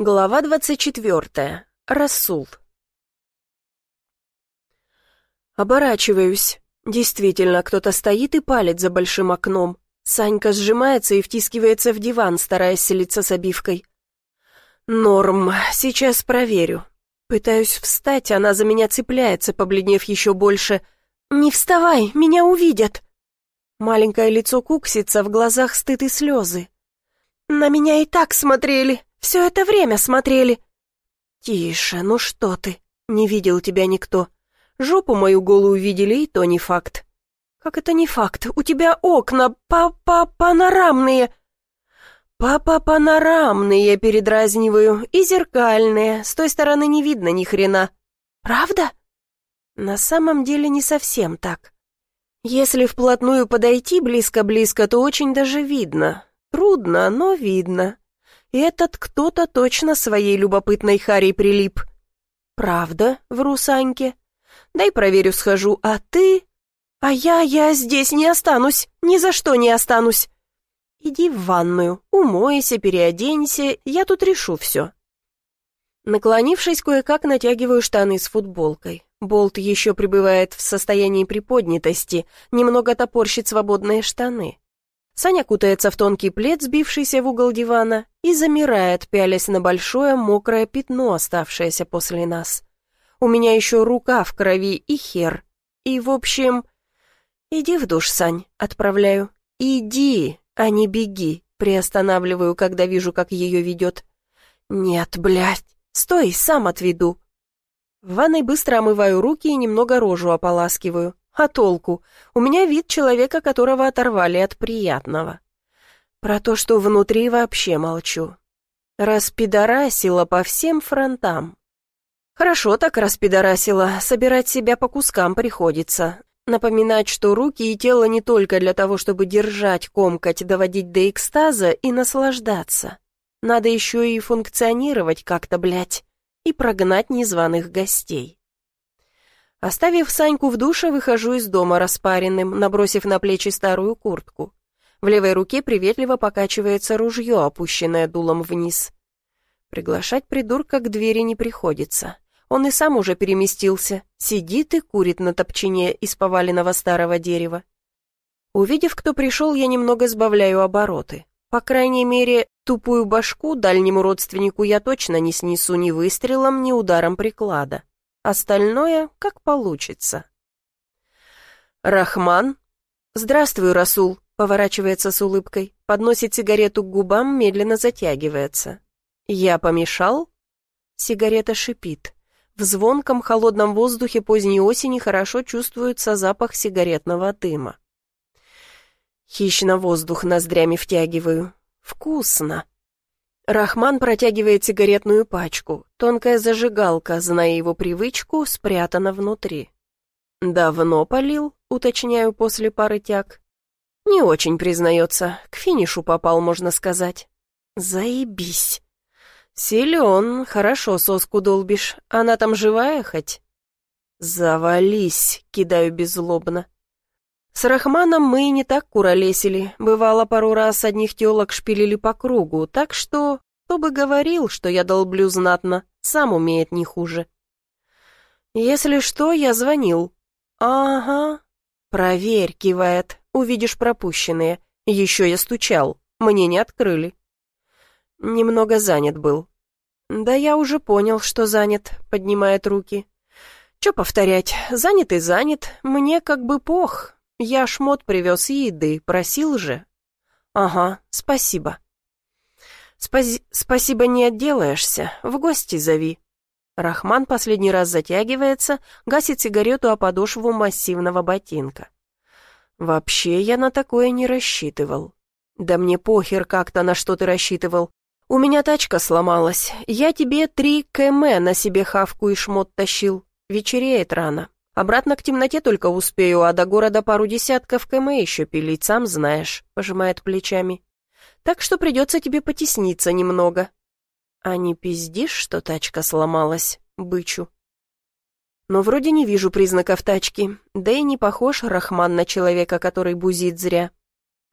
Глава двадцать четвертая. Расул. Оборачиваюсь. Действительно, кто-то стоит и палит за большим окном. Санька сжимается и втискивается в диван, стараясь селиться с обивкой. Норм, сейчас проверю. Пытаюсь встать, она за меня цепляется, побледнев еще больше. «Не вставай, меня увидят!» Маленькое лицо куксится, в глазах стыд и слезы. «На меня и так смотрели!» Все это время смотрели». «Тише, ну что ты, не видел тебя никто. Жопу мою голую видели, и то не факт». «Как это не факт? У тебя окна па-па-панорамные». «Папа-панорамные, передразниваю, и зеркальные, с той стороны не видно ни хрена». «Правда?» «На самом деле не совсем так. Если вплотную подойти близко-близко, то очень даже видно. Трудно, но видно. Этот кто-то точно своей любопытной Харей прилип. Правда, вру Саньке. Дай проверю, схожу, а ты... А я, я здесь не останусь, ни за что не останусь. Иди в ванную, умойся, переоденься, я тут решу все. Наклонившись, кое-как натягиваю штаны с футболкой. Болт еще пребывает в состоянии приподнятости, немного топорщит свободные штаны. Саня кутается в тонкий плед, сбившийся в угол дивана, и замирает, пялясь на большое мокрое пятно, оставшееся после нас. У меня еще рука в крови и хер. И, в общем... «Иди в душ, Сань», — отправляю. «Иди, а не беги», — приостанавливаю, когда вижу, как ее ведет. «Нет, блядь, стой, сам отведу». В ванной быстро омываю руки и немного рожу ополаскиваю. А толку? У меня вид человека, которого оторвали от приятного. Про то, что внутри, вообще молчу. Распидорасила по всем фронтам. Хорошо так распидорасила, собирать себя по кускам приходится. Напоминать, что руки и тело не только для того, чтобы держать, комкать, доводить до экстаза и наслаждаться. Надо еще и функционировать как-то, блядь, и прогнать незваных гостей. Оставив Саньку в душе, выхожу из дома распаренным, набросив на плечи старую куртку. В левой руке приветливо покачивается ружье, опущенное дулом вниз. Приглашать придурка к двери не приходится. Он и сам уже переместился, сидит и курит на топчине из поваленного старого дерева. Увидев, кто пришел, я немного сбавляю обороты. По крайней мере, тупую башку дальнему родственнику я точно не снесу ни выстрелом, ни ударом приклада. Остальное как получится. Рахман. Здравствуй, Расул, поворачивается с улыбкой, подносит сигарету к губам, медленно затягивается. Я помешал? Сигарета шипит. В звонком холодном воздухе поздней осени хорошо чувствуется запах сигаретного дыма. Хищно воздух ноздрями втягиваю. Вкусно. Рахман протягивает сигаретную пачку. Тонкая зажигалка, зная его привычку, спрятана внутри. «Давно полил?» — уточняю после пары тяг. «Не очень, признается. К финишу попал, можно сказать». «Заебись!» «Силен, хорошо соску долбишь. Она там живая хоть?» «Завались!» — кидаю беззлобно. С Рахманом мы и не так куролесили. Бывало, пару раз одних телок шпилили по кругу, так что, кто бы говорил, что я долблю знатно, сам умеет не хуже. Если что, я звонил. Ага. Проверь, кивает, увидишь пропущенные. Еще я стучал, мне не открыли. Немного занят был. Да я уже понял, что занят, поднимает руки. Че повторять, занят и занят, мне как бы пох, я шмот привез и еды, просил же. Ага, спасибо. Спази спасибо не отделаешься, в гости зови. Рахман последний раз затягивается, гасит сигарету о подошву массивного ботинка. Вообще я на такое не рассчитывал. Да мне похер как-то на что ты рассчитывал. У меня тачка сломалась. Я тебе три км на себе хавку и шмот тащил. Вечереет рано. Обратно к темноте только успею, а до города пару десятков км еще пилить, сам знаешь», — пожимает плечами. «Так что придется тебе потесниться немного». «А не пиздишь, что тачка сломалась?» — бычу. Но вроде не вижу признаков тачки, да и не похож Рахман на человека, который бузит зря.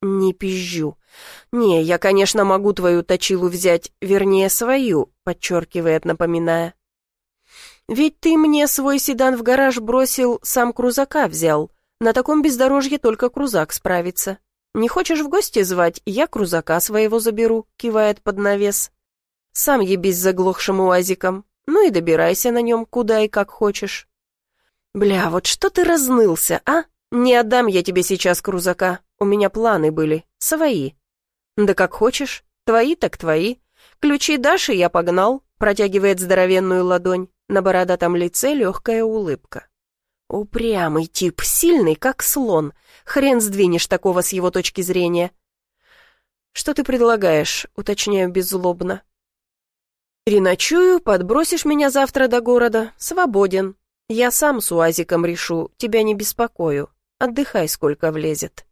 Не пизжу. Не, я, конечно, могу твою точилу взять, вернее, свою, подчеркивает, напоминая. Ведь ты мне свой седан в гараж бросил, сам крузака взял. На таком бездорожье только крузак справится. Не хочешь в гости звать, я крузака своего заберу, кивает под навес. Сам ебись заглохшим уазиком, ну и добирайся на нем куда и как хочешь. Бля, вот что ты разнылся, а? Не отдам я тебе сейчас крузака, у меня планы были, свои. Да как хочешь, твои так твои. Ключи дашь, и я погнал, протягивает здоровенную ладонь, на бородатом лице легкая улыбка. Упрямый тип, сильный, как слон. Хрен сдвинешь такого с его точки зрения. «Что ты предлагаешь?» — уточняю беззлобно. «Переночую, подбросишь меня завтра до города. Свободен. Я сам с УАЗиком решу, тебя не беспокою. Отдыхай, сколько влезет».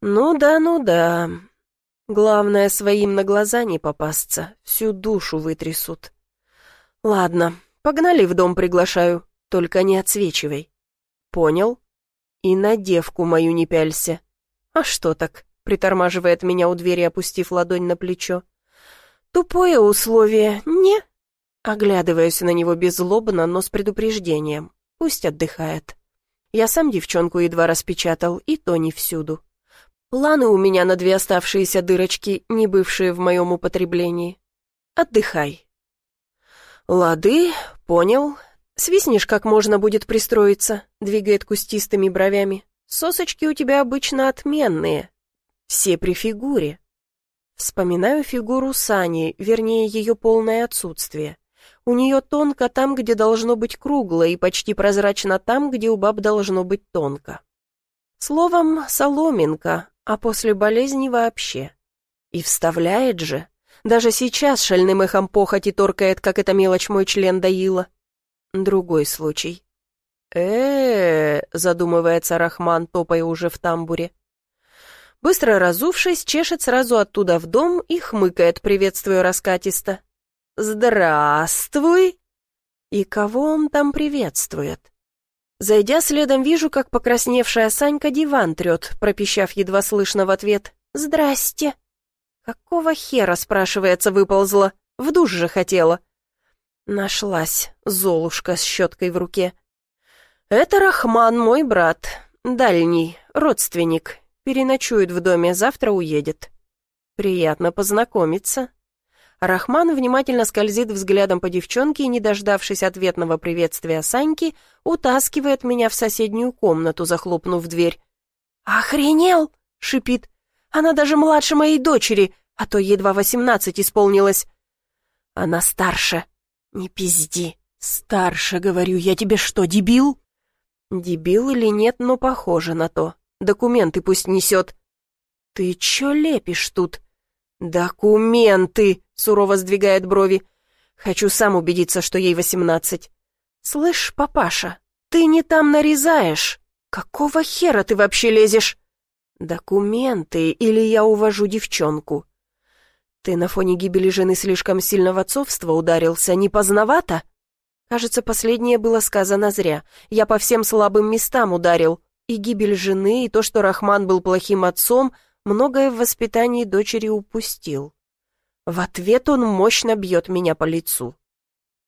«Ну да, ну да. Главное, своим на глаза не попасться, всю душу вытрясут. Ладно, погнали в дом приглашаю, только не отсвечивай». «Понял?» «И на девку мою не пялься». «А что так?» — притормаживает меня у двери, опустив ладонь на плечо. Тупое условие, не? Оглядываюсь на него беззлобно, но с предупреждением. Пусть отдыхает. Я сам девчонку едва распечатал, и то не всюду. Планы у меня на две оставшиеся дырочки, не бывшие в моем употреблении. Отдыхай. Лады, понял. Свистнешь, как можно будет пристроиться, двигает кустистыми бровями. Сосочки у тебя обычно отменные. Все при фигуре. Вспоминаю фигуру Сани, вернее, ее полное отсутствие. У нее тонко там, где должно быть кругло, и почти прозрачно там, где у баб должно быть тонко. Словом, соломинка, а после болезни вообще. И вставляет же. Даже сейчас шальным эхом похоти торкает, как эта мелочь мой член доила. Другой случай. э, задумывается Рахман, топая уже в тамбуре. Быстро разувшись, чешет сразу оттуда в дом и хмыкает, приветствуя раскатисто. «Здравствуй!» И кого он там приветствует? Зайдя следом, вижу, как покрасневшая Санька диван трет, пропищав едва слышно в ответ «Здрасте!» «Какого хера?» — спрашивается, выползла. В душ же хотела. Нашлась Золушка с щеткой в руке. «Это Рахман, мой брат, дальний, родственник, Переночует в доме, завтра уедет. Приятно познакомиться. Рахман внимательно скользит взглядом по девчонке и, не дождавшись ответного приветствия Саньки, утаскивает меня в соседнюю комнату, захлопнув дверь. «Охренел!» — шипит. «Она даже младше моей дочери, а то едва восемнадцать исполнилось». «Она старше». «Не пизди». «Старше, говорю, я тебе что, дебил?» Дебил или нет, но похоже на то. Документы пусть несет». «Ты чё лепишь тут?» «Документы!» — сурово сдвигает брови. «Хочу сам убедиться, что ей восемнадцать». «Слышь, папаша, ты не там нарезаешь. Какого хера ты вообще лезешь?» «Документы, или я увожу девчонку?» «Ты на фоне гибели жены слишком сильно в отцовство ударился, не поздновато?» «Кажется, последнее было сказано зря. Я по всем слабым местам ударил. И гибель жены, и то, что Рахман был плохим отцом, многое в воспитании дочери упустил. В ответ он мощно бьет меня по лицу.